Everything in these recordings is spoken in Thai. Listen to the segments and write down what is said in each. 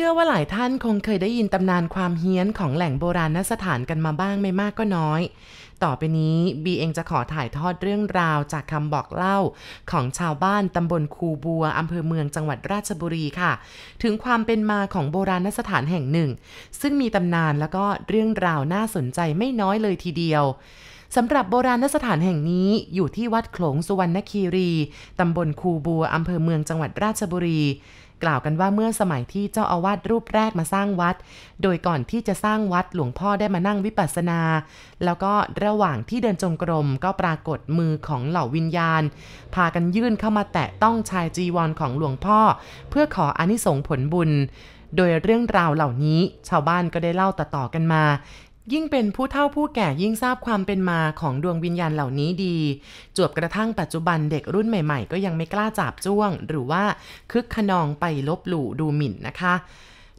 ชื่อว่าหลายท่านคงเคยได้ยินตำนานความเฮี้ยนของแหล่งโบราณสถานกันมาบ้างไม่มากก็น้อย ต่อไปนี้บีเองจะขอถ่ายทอดเรื่องราวจากคำบอกเล่า ของชาวบ้านตำบลคูบัวอำเภอเมืองจังหวัดราชบุรีค่ะ ถึงความเป็นมาของโบราณสถานแห่งหนึ่ง ซึ่งมีตำนานแล้วก็เรื่องราวน่าสนใจไม่น้อยเลยทีเดียว สำหรับโบราณสถานแห่งนี้อยู่ที่วัดโขลงสุวรรณคีรี ตำบลคูบัวอำเภอเมืองจังหวัดราชบุรี กล่าวกันว่าเมื่อสมัยที่เจ้าอาวาสรูปแรกมาสร้างวัด โดยก่อนที่จะสร้างวัดหลวงพ่อได้มานั่งวิปัสสนา แล้วก็ระหว่างที่เดินจงกรมก็ปรากฏมือของเหล่าวิญญาณ พากันยื่นเข้ามาแตะต้องชายจีวรของหลวงพ่อ เพื่อขออนิสงผลบุญโดยเรื่องราวเหล่านี้ชาวบ้านก็ได้เล่าต่อๆกันมา ยิ่งเป็นผู้เฒ่าผู้แก่ยิ่งทราบความเป็นมาของดวงวิญญาณเหล่านี้ดี จวบกระทั่งปัจจุบันเด็กรุ่นใหม่ๆ ก็ยังไม่กล้าจับจ้วง หรือว่าคึกขนองไปลบหลู่ดูหมิ่นนะคะ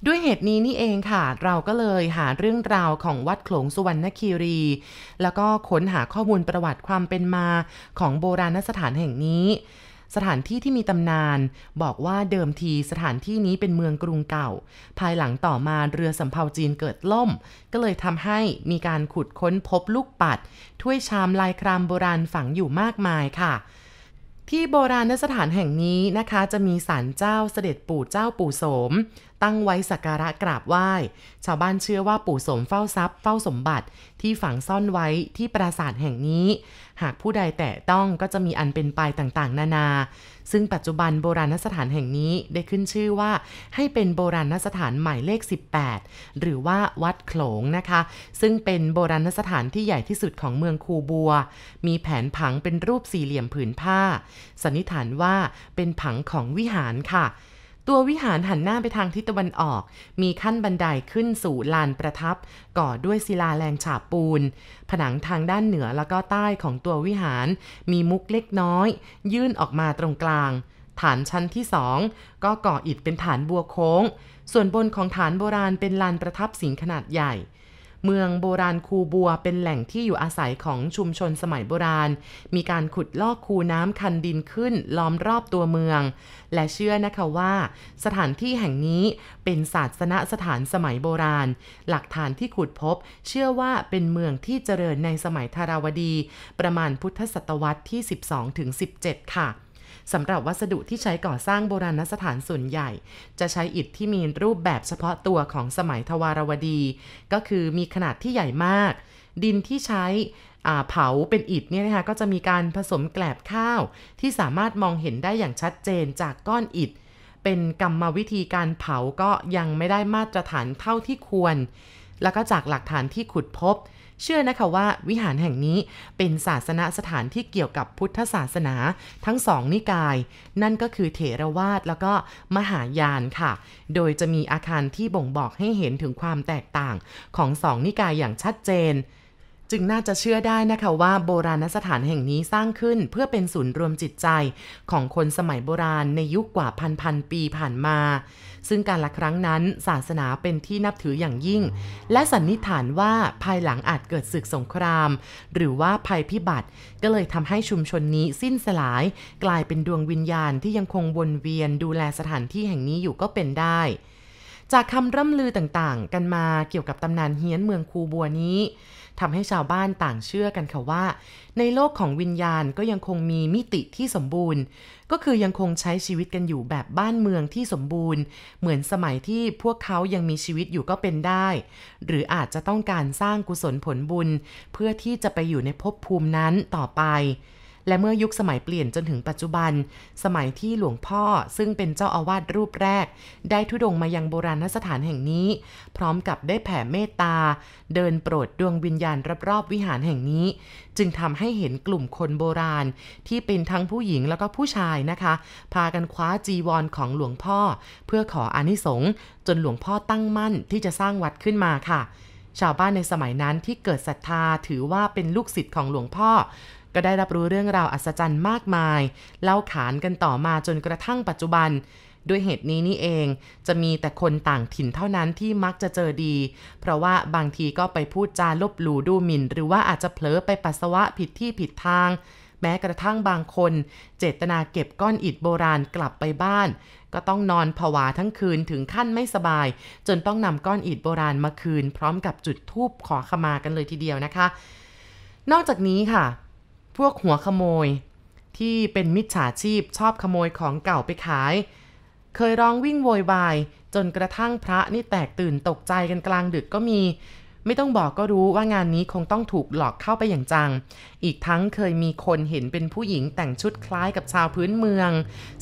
ด้วยเหตุนี้นี่เองค่ะ เราก็เลยหาเรื่องราวของวัดโขลงสุวรรณคีรี แล้วก็ค้นหาข้อมูลประวัติความเป็นมาของโบราณสถานแห่งนี้ สถานที่ที่มีตำนาน บอกว่าเดิมทีสถานที่นี้เป็นเมืองกรุงเก่า ภายหลังต่อมาเรือสำเภาจีนเกิดล่ม ก็เลยทำให้มีการขุดค้นพบลูกปัด ถ้วยชามลายครามโบราณฝังอยู่มากมายค่ะที่โบราณสถานแห่งนี้นะคะ จะมีศาลเจ้าเสด็จปู่เจ้าปู่โสม ตั้งไว้สักการะกราบไหว้ ชาวบ้านเชื่อว่าปู่โสมเฝ้าทรัพย์เฝ้าสมบัติที่ฝังซ่อนไว้ที่ปราสาทแห่งนี้ หากผู้ใดแตะต้องก็จะมีอันเป็นไปต่างๆ นานา ซึ่งปัจจุบันโบราณสถานแห่งนี้ได้ขึ้นชื่อว่าให้เป็นโบราณสถานหมายเลข 18 หรือว่าวัดโขลงนะคะ ซึ่งเป็นโบราณสถานที่ใหญ่ที่สุดของเมืองคูบัว มีแผนผังเป็นรูปสี่เหลี่ยมผืนผ้า สันนิษฐานว่าเป็นผังของวิหารค่ะ ตัววิหารหันหน้าไปทางทิศตะวันออก มีขั้นบันไดขึ้นสู่ลานประทับ ก่อด้วยศิลาแรงฉาบปูน ผนังทางด้านเหนือแล้วก็ใต้ของตัววิหาร มีมุกเล็กน้อย ยื่นออกมาตรงกลาง ฐานชั้นที่สองก็ก่ออิฐเป็นฐานบัวโค้ง ส่วนบนของฐานโบราณเป็นลานประทับสิงขนาดใหญ่ เมืองโบราณคูบัวเป็นแหล่งที่อยู่อาศัยของชุมชนสมัยโบราณ มีการขุดลอกคูน้ำคันดินขึ้นล้อมรอบตัวเมือง และเชื่อนะคะว่า สถานที่แห่งนี้เป็นศาสนสถานสมัยโบราณ หลักฐานที่ขุดพบ เชื่อว่าเป็นเมืองที่เจริญในสมัยธาราวดี ประมาณพุทธศตวรรษที่ 12-17 ค่ะ สำหรับวัสดุที่ใช้ก่อสร้างโบราณสถานส่วนใหญ่ จะใช้อิฐที่มีรูปแบบเฉพาะตัวของสมัยทวารวดี ก็คือมีขนาดที่ใหญ่มาก ดินที่ใช้เผาเป็นอิฐเนี่ยนะคะก็จะมีการผสมแกลบข้าว ที่สามารถมองเห็นได้อย่างชัดเจนจากก้อนอิฐ เป็นกรรมวิธีการเผาก็ยังไม่ได้มาตรฐานเท่าที่ควร แล้วก็จากหลักฐานที่ขุดพบ เชื่อนะคะว่าวิหารแห่งนี้เป็นศาสนสถานที่เกี่ยวกับพุทธศาสนาทั้งสองนิกาย นั่นก็คือเถรวาทแล้วก็มหายานค่ะ โดยจะมีอาคารที่บ่งบอกให้เห็นถึงความแตกต่างของสองนิกายอย่างชัดเจน จึงน่าจะเชื่อได้นะคะว่าโบราณสถานแห่งนี้สร้างขึ้นเพื่อเป็นศูนย์รวมจิตใจของคนสมัยโบราณในยุคกว่าพันพันปีผ่านมา ซึ่งการละครั้งนั้นศาสนาเป็นที่นับถืออย่างยิ่ง และสันนิษฐานว่าภายหลังอาจเกิดศึกสงคราม หรือว่าภัยพิบัติ ก็เลยทำให้ชุมชนนี้สิ้นสลาย กลายเป็นดวงวิญญาณที่ยังคงวนเวียนดูแลสถานที่แห่งนี้อยู่ก็เป็นได้ จากคำร่ำลือต่างๆ กันมาเกี่ยวกับตำนานเฮี้ยนเมืองคูบัวนี้ทำให้ชาวบ้านต่างเชื่อกันค่ะว่า ในโลกของวิญญาณก็ยังคงมีมิติที่สมบูรณ์ ก็คือยังคงใช้ชีวิตกันอยู่แบบบ้านเมืองที่สมบูรณ์ เหมือนสมัยที่พวกเขายังมีชีวิตอยู่ก็เป็นได้ หรืออาจจะต้องการสร้างกุศลผลบุญ เพื่อที่จะไปอยู่ในภพภูมินั้นต่อไป และเมื่อยุคสมัยเปลี่ยนจนถึงปัจจุบัน สมัยที่หลวงพ่อซึ่งเป็นเจ้าอาวาสรูปแรก ได้ทุดงมายังโบราณสถานแห่งนี้ พร้อมกับได้แผ่เมตตา เดินโปรดดวงวิญญาณรอบๆวิหารแห่งนี้ จึงทำให้เห็นกลุ่มคนโบราณ ที่เป็นทั้งผู้หญิงแล้วก็ผู้ชายนะคะ พากันคว้าจีวรของหลวงพ่อ เพื่อขออานิสงส์จนหลวงพ่อตั้งมั่นที่จะสร้างวัดขึ้นมาค่ะชาวบ้านในสมัยนั้นที่เกิดศรัทธาถือว่าเป็นลูกศิษย์ของหลวงพ่อ ก็ได้รับรู้เรื่องราวอัศจรรย์มากมาย เล่าขานกันต่อมาจนกระทั่งปัจจุบัน ด้วยเหตุนี้นี่เองจะมีแต่คนต่างถิ่นเท่านั้นที่มักจะเจอดี เพราะว่าบางทีก็ไปพูดจาลบหลู่ดูหมิ่น หรือว่าอาจจะเผลอไปปัสสาวะผิดที่ผิดทาง แม้กระทั่งบางคน เจตนาเก็บก้อนอิฐโบราณกลับไปบ้าน ก็ต้องนอนผวาทั้งคืนถึงขั้นไม่สบาย จนต้องนำก้อนอิฐโบราณมาคืน พร้อมกับจุดธูปขอขมากันเลยทีเดียวนะคะ นอกจากนี้ค่ะ พวกหัวขโมย ที่เป็นมิจฉาชีพชอบขโมยของเก่าไปขาย เคยร้องวิ่งโวยวาย จนกระทั่งพระนี่แตกตื่นตกใจกันกลางดึกก็มี ไม่ต้องบอกก็รู้ว่างานนี้คงต้องถูกหลอกเข้าไปอย่างจัง อีกทั้งเคยมีคนเห็นเป็นผู้หญิงแต่งชุดคล้ายกับชาวพื้นเมือง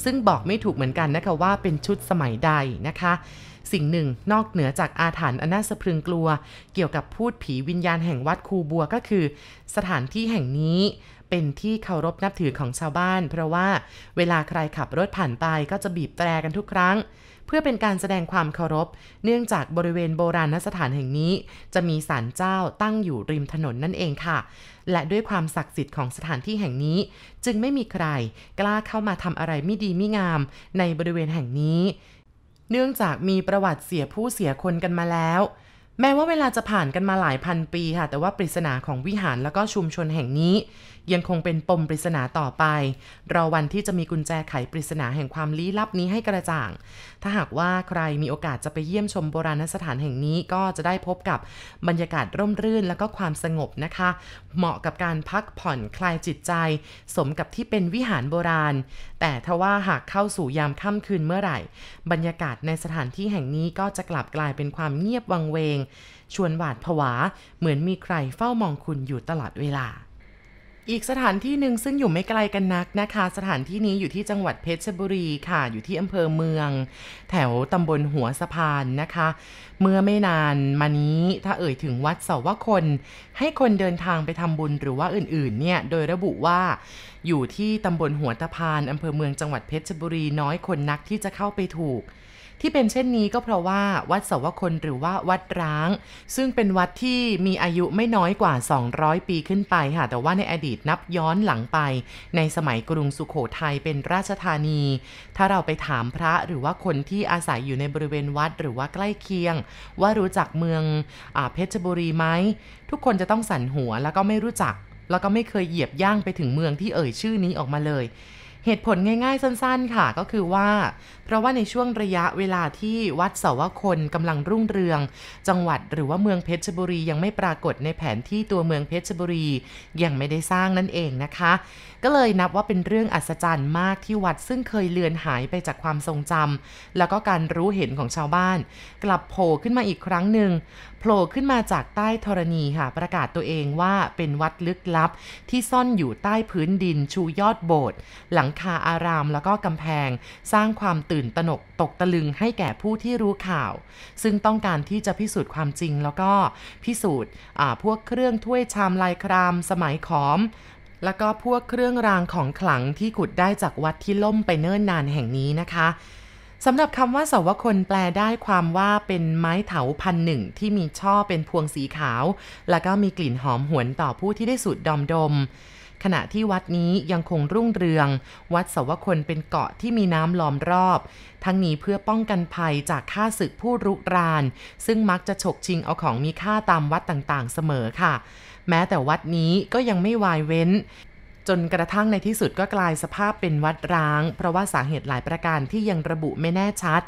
ซึ่งบอกไม่ถูกเหมือนกันนะคะว่าเป็นชุดสมัยใดนะคะสิ่งหนึ่งนอกเหนือจากอาถรรพ์อันน่าสะพรึงกลัว เกี่ยวกับพูดผีวิญญาณแห่งวัดคูบัวก็คือ สถานที่แห่งนี้ เป็นที่เคารพนับถือของชาวบ้าน เพราะว่าเวลาใครขับรถผ่านไปก็จะบีบแตรกันทุกครั้ง เพื่อเป็นการแสดงความเคารพ เนื่องจากบริเวณโบราณสถานแห่งนี้ จะมีศาลเจ้าตั้งอยู่ริมถนนนั่นเองค่ะ และด้วยความศักดิ์สิทธิ์ของสถานที่แห่งนี้ จึงไม่มีใคร กล้าเข้ามาทำอะไรไม่ดีไม่งาม ในบริเวณแห่งนี้ เนื่องจากมีประวัติเสียผู้เสียคนกันมาแล้วแม้ว่าเวลาจะผ่านกันมาหลายพันปีค่ะ แต่ว่าปริศนาของวิหารแล้วก็ชุมชนแห่งนี้ ยังคงเป็นปมปริศนาต่อไป รอวันที่จะมีกุญแจไขปริศนาแห่งความลี้ลับนี้ให้กระจ่าง ถ้าหากว่าใครมีโอกาสจะไปเยี่ยมชมโบราณสถานแห่งนี้ก็จะได้พบกับบรรยากาศร่มรื่นแล้วก็ความสงบนะคะ เหมาะกับการพักผ่อนคลายจิตใจ สมกับที่เป็นวิหารโบราณ แต่ทว่าหากเข้าสู่ยามค่ำคืนเมื่อไหร่ บรรยากาศในสถานที่แห่งนี้ก็จะกลับกลายเป็นความเงียบวังเวง ชวนหวาดผวา เหมือนมีใครเฝ้ามองคุณอยู่ตลอดเวลา อีกสถานที่หนึ่งซึ่งอยู่ไม่ไกลกันนักนะคะ สถานที่นี้อยู่ที่จังหวัดเพชรบุรีค่ะ อยู่ที่อำเภอเมือง แถวตำบลหัวสะพานนะคะ เมื่อไม่นานมานี้ถ้าเอ่ยถึงวัดเสาวคน ให้คนเดินทางไปทำบุญหรือว่าอื่นๆเนี่ยโดยระบุว่าอยู่ที่ตำบลหัวตะพานอำเภอเมืองจังหวัดเพชรบุรีน้อยคนนักที่จะเข้าไปถูก ที่เป็นเช่นนี้ก็เพราะว่าวัดเสวคนหรือว่าวัดร้าง ซึ่งเป็นวัดที่มีอายุไม่น้อยกว่า 200 ปีขึ้นไปค่ะ แต่ว่าในอดีตนับย้อนหลังไป ในสมัยกรุงสุขโขทัยเป็นราชธานี ถ้าเราไปถามพระหรือว่าคนที่อาศัยอยู่ในบริเวณวัดหรือว่าใกล้เคียง ว่ารู้จักเมืองอเพชรบุรีไหมทุกคนจะต้องสั่นหัวแล้วก็ไม่รู้จัก แล้วก็ไม่เคยเหยียบย่างไปถึงเมืองที่เอ่ยชื่อนี้ออกมาเลย เหตุผลง่ายๆสั้นๆค่ะก็คือว่า เพราะว่าในช่วงระยะเวลาที่วัดเสาวคนกำลังรุ่งเรือง จังหวัดหรือว่าเมืองเพชรบุรียังไม่ปรากฏในแผนที่ตัวเมืองเพชรบุรียังไม่ได้สร้างนั่นเองนะคะ ก็เลยนับว่าเป็นเรื่องอัศจรรย์มากที่วัดซึ่งเคยเลือนหายไปจากความทรงจำแล้วก็การรู้เห็นของชาวบ้าน กลับโผล่ขึ้นมาอีกครั้งหนึ่งโผล่ขึ้นมาจากใต้ธรณีค่ะ ประกาศตัวเองว่าเป็นวัดลึกลับ ที่ซ่อนอยู่ใต้พื้นดินชูยอดโบสถ์หลังคาอารามแล้วก็กำแพง สร้างความตื่นตระหนกตกตะลึงให้แก่ผู้ที่รู้ข่าว ซึ่งต้องการที่จะพิสูจน์ความจริงแล้วก็พิสูจน์พวกเครื่องถ้วยชามลายครามสมัยขอมแล้วก็พวกเครื่องรางของขลังที่ขุดได้จากวัดที่ล่มไปเนิ่นนานแห่งนี้นะคะ สำหรับคำว่าสวคนแปลได้ความว่าเป็นไม้เถาพันหนึ่งที่มีช่อเป็นพวงสีขาว แล้วก็มีกลิ่นหอมหวนต่อผู้ที่ได้สูดดมดม ขณะที่วัดนี้ยังคงรุ่งเรือง วัดสวคนเป็นเกาะที่มีน้ำล้อมรอบ ทั้งนี้เพื่อป้องกันภัยจากข้าศึกผู้รุกราน ซึ่งมักจะฉกชิงเอาของมีค่าตามวัดต่างๆ เสมอค่ะ แม้แต่วัดนี้ก็ยังไม่วายเว้น จนกระทั่งในที่สุดก็กลายสภาพเป็นวัดร้าง เพราะว่าสาเหตุหลายประการที่ยังระบุไม่แน่ชัด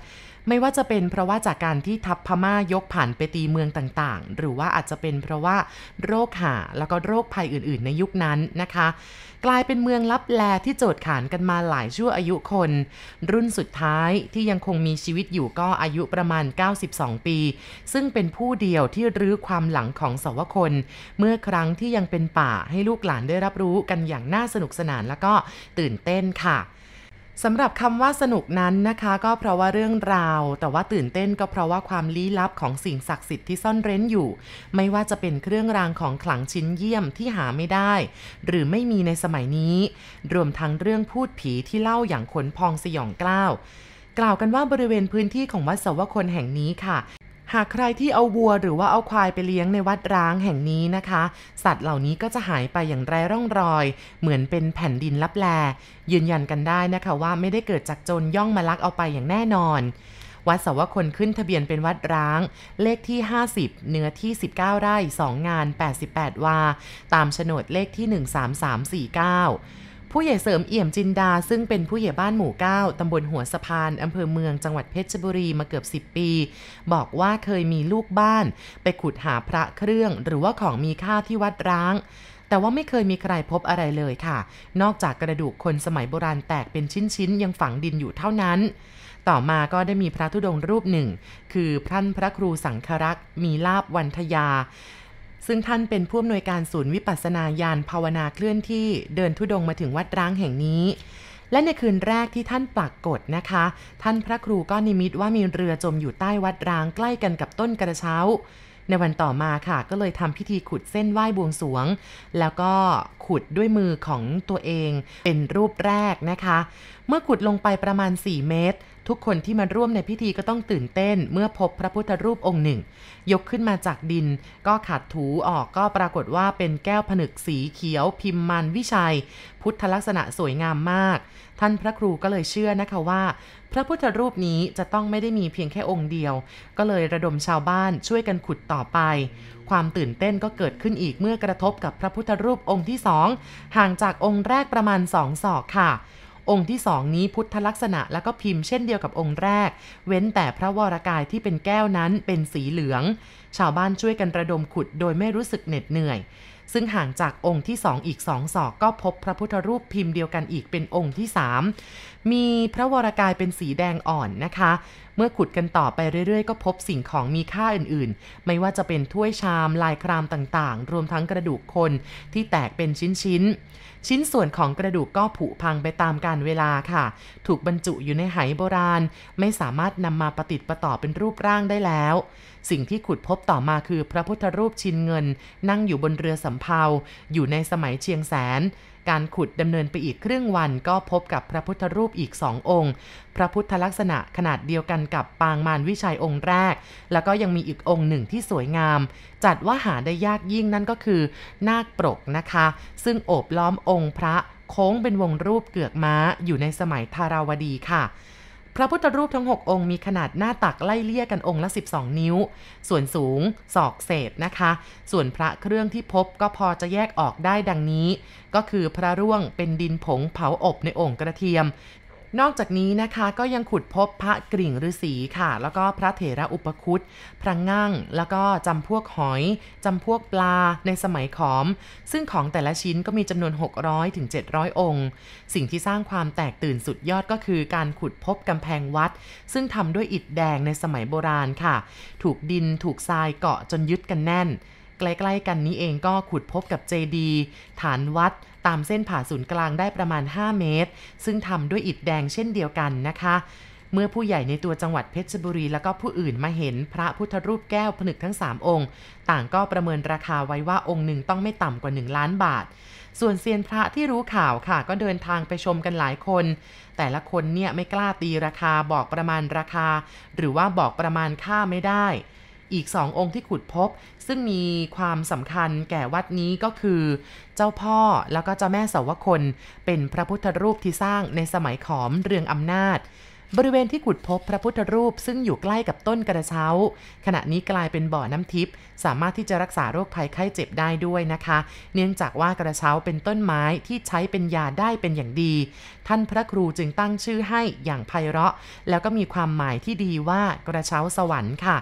ไม่ว่าจะเป็นเพราะว่าจากการที่ทัพพม่ายกผ่านไปตีเมืองต่างๆ หรือว่าอาจจะเป็นเพราะว่าโรคหาแล้วก็โรคภัยอื่นๆ ในยุคนั้นนะคะ กลายเป็นเมืองลับแลที่โจดขานกันมาหลายชั่วอายุคน รุ่นสุดท้ายที่ยังคงมีชีวิตอยู่ก็อายุประมาณ 92 ปี ซึ่งเป็นผู้เดียวที่รื้อความหลังของสวคน เมื่อครั้งที่ยังเป็นป่าให้ลูกหลานได้รับรู้กันอย่างน่าสนุกสนานแล้วก็ตื่นเต้นค่ะ สำหรับคำว่าสนุกนั้นนะคะ ก็เพราะว่าเรื่องราว แต่ว่าตื่นเต้นก็เพราะว่าความลี้ลับของสิ่งศักดิ์สิทธิ์ที่ซ่อนเร้นอยู่ ไม่ว่าจะเป็นเครื่องรางของขลังชิ้นเยี่ยมที่หาไม่ได้ หรือไม่มีในสมัยนี้ รวมทั้งเรื่องพูดผีที่เล่าอย่างขนพองสยองกล้าวกล่าวกันว่าบริเวณพื้นที่ของวัดสวคนแห่งนี้ค่ะ หากใครที่เอาวัวหรือว่าเอาควายไปเลี้ยงในวัดร้างแห่งนี้นะคะ สัตว์เหล่านี้ก็จะหายไปอย่างไร้ร่องรอย เหมือนเป็นแผ่นดินลับแล ยืนยันกันได้นะคะว่าไม่ได้เกิดจากโจรย่องมาลักเอาไปอย่างแน่นอน วัดสวคนขึ้นทะเบียนเป็นวัดร้าง เลขที่ 50 เนื้อที่ 19 ไร่ 2 งาน 88 วา ตามโฉนดเลขที่ 13349 ผู้ใหญ่เสริมเอี่ยมจินดา ซึ่งเป็นผู้ใหญ่บ้านหมู่ 9 ตำบลหัวสะพานอำเภอเมืองจังหวัดเพชรบุรีมาเกือบ 10 ปี บอกว่าเคยมีลูกบ้าน ไปขุดหาพระเครื่อง หรือว่าของมีค่าที่วัดร้าง แต่ว่าไม่เคยมีใครพบอะไรเลยค่ะ นอกจากกระดูกคนสมัยโบราณแตกเป็นชิ้นๆ ยังฝังดินอยู่เท่านั้น ต่อมาก็ได้มีพระธุดงรูปหนึ่ง คือท่านพระครูสังครักษ์มีลาบวันทยา ซึ่งท่านเป็นผู้อำนวยการศูนย์วิปัสสนาญาณภาวนาเคลื่อนที่เดินทุดงค์มาถึงวัดร้างแห่งนี้ และในคืนแรกที่ท่านปรากฏนะคะ ท่านพระครูก็นิมิตว่ามีเรือจมอยู่ใต้วัดร้างใกล้กันกับต้นกระเช้า ในวันต่อมาค่ะก็เลยทำพิธีขุดเส้นไหว้บวงสรวง แล้วก็ขุดด้วยมือของตัวเองเป็นรูปแรกนะคะ เมื่อขุดลงไปประมาณ 4 เมตรทุกคนที่มาร่วมในพิธีก็ต้องตื่นเต้น เมื่อพบพระพุทธรูปองค์หนึ่ง ยกขึ้นมาจากดิน ก็ขัดถูออกก็ปรากฏว่าเป็นแก้วผนึกสีเขียว พิมพ์มันวิชัย พุทธลักษณะสวยงามมาก ท่านพระครูก็เลยเชื่อนะคะว่า พระพุทธรูปนี้จะต้องไม่ได้มีเพียงแค่องค์เดียว ก็เลยระดมชาวบ้านช่วยกันขุดต่อไป ความตื่นเต้นก็เกิดขึ้นอีกเมื่อกระทบกับพระพุทธรูปองค์ที่สองห่างจากองค์แรกประมาณสองศอกค่ะ องค์ที่สองนี้พุทธลักษณะแล้วก็พิมพ์เช่นเดียวกับองค์แรก เว้นแต่พระวรากายที่เป็นแก้วนั้นเป็นสีเหลือง ชาวบ้านช่วยกันระดมขุดโดยไม่รู้สึกเหน็ดเหนื่อย ซึ่งห่างจากองค์ที่สองอีกสองศอกก็พบพระพุทธรูปพิมพ์เดียวกันอีกเป็นองค์ที่สามมีพระวรากายเป็นสีแดงอ่อนนะคะ เมื่อขุดกันต่อไปเรื่อยๆ ก็พบสิ่งของมีค่าอื่นๆ ไม่ว่าจะเป็นถ้วยชามลายครามต่างๆ รวมทั้งกระดูกคนที่แตกเป็นชิ้นๆ ชิ้นส่วนของกระดูกก็ผุพังไปตามกาลเวลาค่ะ ถูกบรรจุอยู่ในไหโบราณ ไม่สามารถนำมาประติดประต่อเป็นรูปร่างได้แล้ว สิ่งที่ขุดพบต่อมาคือพระพุทธรูปชินเงิน นั่งอยู่บนเรือสำเภาอยู่ในสมัยเชียงแสน การขุดดำเนินไปอีกครึ่งวันก็พบกับพระพุทธรูปอีกสององค์ พระพุทธลักษณะขนาดเดียวกันกับปางมารวิชัยองค์แรก แล้วก็ยังมีอีกองค์หนึ่งที่สวยงาม จัดว่าหาได้ยากยิ่งนั่นก็คือนาคปรกนะคะ ซึ่งโอบล้อมองค์พระโค้งเป็นวงรูปเกือกม้าอยู่ในสมัยธาราวดีค่ะ พระพุทธรูปทั้ง 6 องค์มีขนาดหน้าตักไล่เลี่ยกันองค์ละ 12 นิ้ว ส่วนสูงศอกเศษนะคะ ส่วนพระเครื่องที่พบก็พอจะแยกออกได้ดังนี้ ก็คือพระร่วงเป็นดินผงเผาอบในโอ่งกระเทียม นอกจากนี้นะคะก็ยังขุดพบพระกริ่งฤาษีค่ะ แล้วก็พระเถระอุปคุตพระงั่งแล้วก็จำพวกหอยจำพวกปลาในสมัยขอม ซึ่งของแต่ละชิ้นก็มีจำนวน 600ถึง700 องค์ สิ่งที่สร้างความแตกตื่นสุดยอดก็คือการขุดพบกำแพงวัด ซึ่งทำด้วยอิฐแดงในสมัยโบราณค่ะ ถูกดินถูกทรายเกาะจนยึดกันแน่น ใกล้ๆกันนี้เองก็ขุดพบกับเจดีฐานวัดตามเส้นผ่าศูนย์กลางได้ประมาณ 5 เมตร ซึ่งทำด้วยอิฐแดงเช่นเดียวกันนะคะ เมื่อผู้ใหญ่ในตัวจังหวัดเพชรบุรี แล้วก็ผู้อื่นมาเห็นพระพุทธรูปแก้วผนึกทั้ง 3 องค์ ต่างก็ประเมินราคาไว้ว่าองค์หนึ่งต้องไม่ต่ำกว่า 1 ล้านบาทส่วนเซียนพระที่รู้ข่าวค่ะ ก็เดินทางไปชมกันหลายคน แต่ละคนเนี่ยไม่กล้าตีราคาบอกประมาณราคา หรือว่าบอกประมาณค่าไม่ได้ อีกสององค์ที่ขุดพบ ซึ่งมีความสำคัญแก่วัดนี้ก็คือ เจ้าพ่อแล้วก็เจ้าแม่สาวคน เป็นพระพุทธรูปที่สร้างในสมัยขอมเรืองอำนาจ บริเวณที่ขุดพบพระพุทธรูปซึ่งอยู่ใกล้กับต้นกระเช้า ขณะนี้กลายเป็นบ่อน้ำทิพย์สามารถที่จะรักษาโรคภัยไข้เจ็บได้ด้วยนะคะ เนื่องจากว่ากระเช้าเป็นต้นไม้ที่ใช้เป็นยาได้เป็นอย่างดี ท่านพระครูจึงตั้งชื่อให้อย่างไพเราะ แล้วก็มีความหมายที่ดีว่ากระเช้าสวรรค์ค่ะ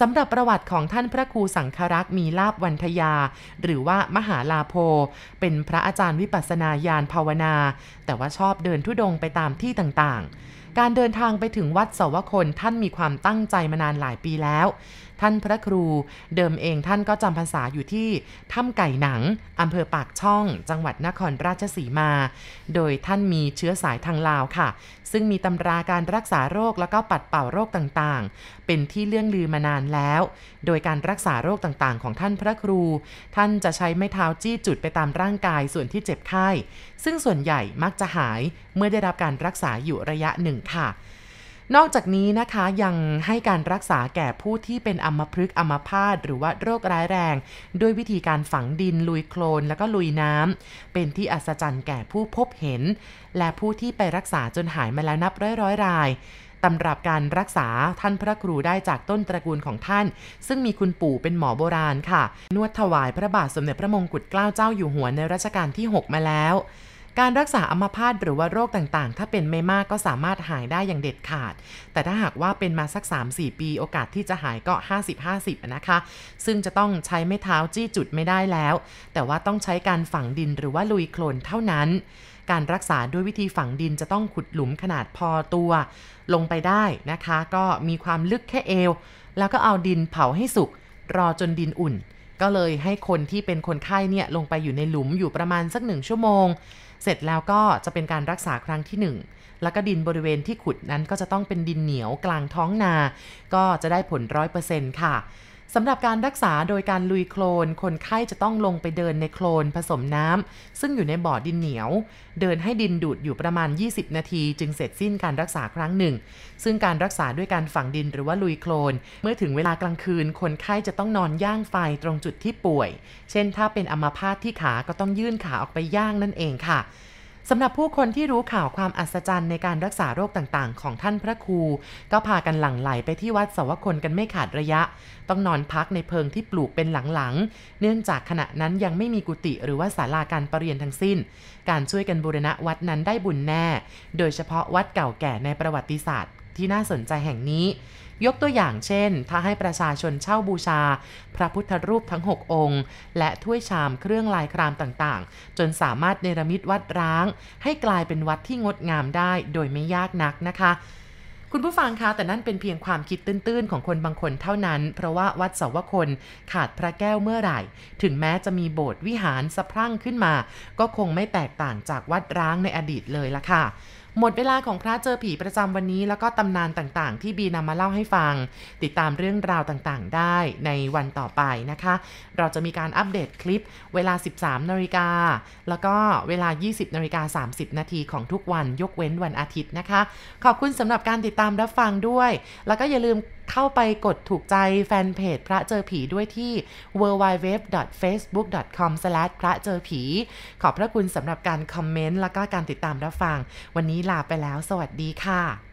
สำหรับประวัติของท่านพระครูสังครักษ์มีลาบวันทยา หรือว่ามหาลาโพ เป็นพระอาจารย์วิปัสสนาญาณภาวนา แต่ว่าชอบเดินทุดงไปตามที่ต่างๆ การเดินทางไปถึงวัดสวคนท่านมีความตั้งใจมานานหลายปีแล้ว ท่านพระครูเดิมเองท่านก็จำพรรษาอยู่ที่ถ้ำไก่หนังอำเภอปากช่อง จังหวัดนครราชสีมา โดยท่านมีเชื้อสายทางลาวค่ะ ซึ่งมีตำราการรักษาโรคแล้วก็ปัดเป่าโรคต่างๆ เป็นที่เลื่องลือมานานแล้ว โดยการรักษาโรคต่างๆ ของท่านพระครู ท่านจะใช้ไม้เท้าจี้จุดไปตามร่างกายส่วนที่เจ็บไข้ ซึ่งส่วนใหญ่มักจะหาย เมื่อได้รับการรักษาอยู่ระยะหนึ่งค่ะนอกจากนี้นะคะยังให้การรักษาแก่ผู้ที่เป็นอัมพฤกษ์อัมพาตหรือว่าโรคร้ายแรง ด้วยวิธีการฝังดินลุยโคลนแล้วก็ลุยน้ำเป็นที่อัศจรรย์แก่ผู้พบเห็น และผู้ที่ไปรักษาจนหายมาแล้วนับร้อยร้อยรายตำรับการรักษาท่านพระครูได้จากต้นตระกูลของท่าน ซึ่งมีคุณปู่เป็นหมอโบราณค่ะ นวดถวายพระบาทสมเด็จพระมงกุฎเกล้าเจ้าอยู่หัวในรัชกาลที่ 6 มาแล้ว การรักษาอัมพาตหรือว่าโรคต่างๆ ถ้าเป็นไม่มากก็สามารถหายได้อย่างเด็ดขาด แต่ถ้าหากว่าเป็นมาสัก 3-4 ปีโอกาสที่จะหายก็ 50-50 นะคะ ซึ่งจะต้องใช้ไม้เท้าจี้จุดไม่ได้แล้ว แต่ว่าต้องใช้การฝังดินหรือว่าลุยโคลนเท่านั้น การรักษาด้วยวิธีฝังดินจะต้องขุดหลุมขนาดพอตัว ลงไปได้นะคะ ก็มีความลึกแค่เอว แล้วก็เอาดินเผาให้สุกรอจนดินอุ่น ก็เลยให้คนที่เป็นคนไข้เนี่ยลงไปอยู่ในหลุมอยู่ประมาณสักหนึ่งชั่วโมง เสร็จแล้วก็จะเป็นการรักษาครั้งที่ 1 แล้วก็ดินบริเวณที่ขุดนั้นก็จะต้องเป็นดินเหนียวกลางท้องนา ก็จะได้ผลร้อยเปอร์เซ็นต์ค่ะ สำหรับการรักษาโดยการลุยโคลน คนไข้จะต้องลงไปเดินในโคลนผสมน้ำ ซึ่งอยู่ในบ่อดินเหนียว เดินให้ดินดูดอยู่ประมาณ 20 นาที จึงเสร็จสิ้นการรักษาครั้งหนึ่ง ซึ่งการรักษาด้วยการฝังดินหรือว่าลุยโคลน เมื่อถึงเวลากลางคืน คนไข้จะต้องนอนย่างไฟตรงจุดที่ป่วย เช่น ถ้าเป็นอัมาพาตที่ขา ก็ต้องยื่นขาออกไปย่างนั่นเองค่ะ สำหรับผู้คนที่รู้ข่าวความอัศจรรย์ในการรักษาโรคต่างๆ ของท่านพระครู ก็พากันหลั่งไหลไปที่วัดสวคนกันไม่ขาดระยะ ต้องนอนพักในเพิงที่ปลูกเป็นหลังๆ เนื่องจากขณะนั้นยังไม่มีกุฏิหรือว่าศาลาการประเรียนทั้งสิ้น การช่วยกันบูรณะวัดนั้นได้บุญแน่ โดยเฉพาะวัดเก่าแก่ในประวัติศาสตร์ที่น่าสนใจแห่งนี้ ยกตัวอย่างเช่น ถ้าให้ประชาชนเช่าบูชา พระพุทธรูปทั้ง 6 องค์ และถ้วยชามเครื่องลายครามต่างๆ จนสามารถเนรมิตวัดร้าง ให้กลายเป็นวัดที่งดงามได้โดยไม่ยากนักนะคะคุณผู้ฟังคะแต่นั่นเป็นเพียงความคิดตื้นๆ ของคนบางคนเท่านั้น เพราะว่าวัดเสาวคนขาดพระแก้วเมื่อไหร่ ถึงแม้จะมีโบสถ์วิหารสะพรั่งขึ้นมา ก็คงไม่แตกต่างจากวัดร้างในอดีตเลยละค่ะ หมดเวลาของพระเจอผีประจำวันนี้ แล้วก็ตำนานต่างๆ ที่บีนำมาเล่าให้ฟัง ติดตามเรื่องราวต่างๆ ได้ในวันต่อไปนะคะ เราจะมีการอัปเดตคลิปเวลา 13นาฬิกาแล้วก็เวลา 20นาฬิกา30 นาทีของทุกวันยกเว้นวันอาทิตย์นะคะ ขอบคุณสำหรับการติดตามรับฟังด้วย แล้วก็อย่าลืม เข้าไปกดถูกใจแฟนเพจพระเจอผีด้วยที่ www.facebook.com พระเจอผี ขอบพระคุณสำหรับการคอมเมนต์แล้วก็การติดตามรับฟัง วันนี้ลาไปแล้ว สวัสดีค่ะ